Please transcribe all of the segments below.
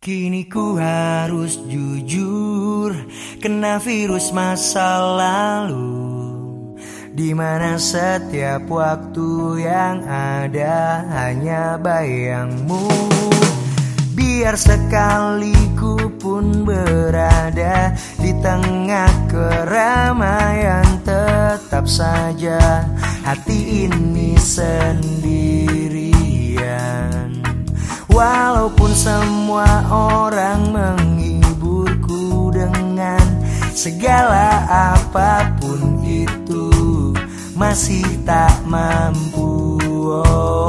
Kini ku harus jujur Kena virus masa lalu. Di mana setiap waktu yang ada hanya bayangmu. Biar sekali ku pun berada Di tengah keramaian tetap saja Hati ini sendirian Walaupun semua orang menghiburku dengan segala apa pun itu masih tak mampu. Oh,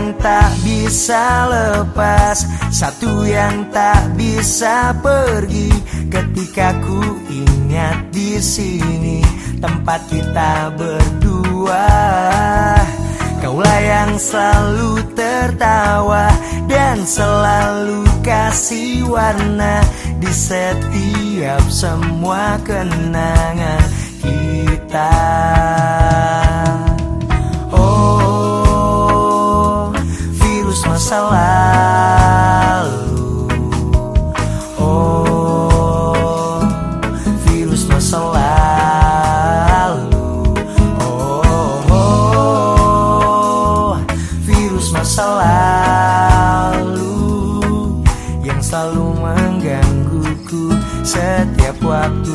yang tak bisa lepas, satu yang tak bisa pergi. Ketika ku ingat di sini tempat kita berdua, kaulah yang selalu tertawa dan selalu kasih warna di setiap semua kenangan lalu. Oh virus masa lalu. Oh, oh virus masa lalu Yang selalu menggangguku setiap waktu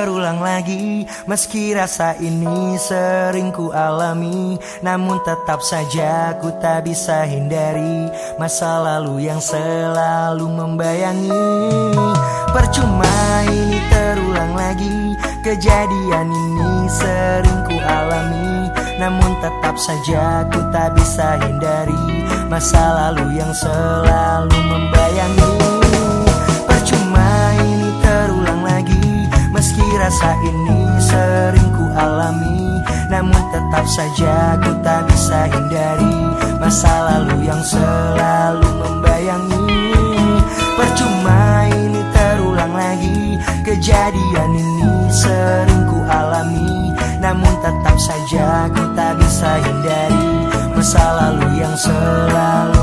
terulang lagi. Meski rasa ini sering ku alami Namun tetap saja ku tak bisa hindari Masa lalu yang selalu membayangi. Percuma ini terulang lagi Kejadian ini sering ku alami Namun tetap saja ku tak bisa hindari Masa lalu yang selalu membayangi ini sering ku alami. Namun tetap saja ku tak bisa hindari Masa lalu yang selalu membayangi. Percuma ini terulang lagi Kejadian ini sering ku alami. Namun tetap saja ku tak bisa hindari Masa lalu yang selalu